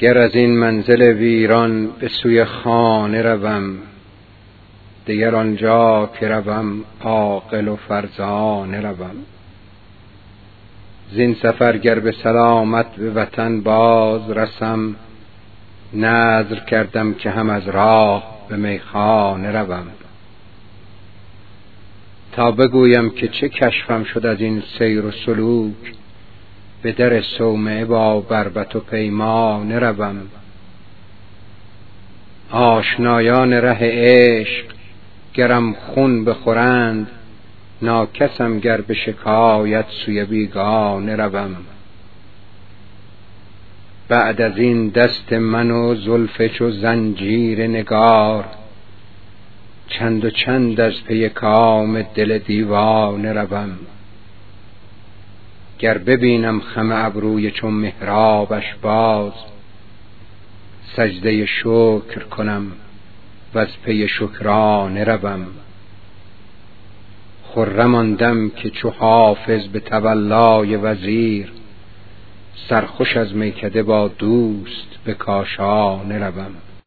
گر از این منزل ویران به سوی خانه روم دگر آنجا که روم عاقل و فرزانه روم. زین سفر گر به سلامت به وطن باز رسم نذر کردم که هم از راه به میخانه روم. تا بگویم که چه کشفم شد از این سیر و سلوک به در صومعه با بربط و پیمانه روم آشنایان ره عشق گرم خون بخورند ناکسم گر به شکایت سوی بیگانه روم بعد از این دست من و زلف چو زنجیر نگار چند و چند از پی کام دل دیوانه روم گر ببینم خم ابروی چون محرابش باز سجده شکر کنم وز پی شکرانه روم. خرم که چو حافظ به تولای وزیر سرخوش از میکده با دوست به کاشانه روم.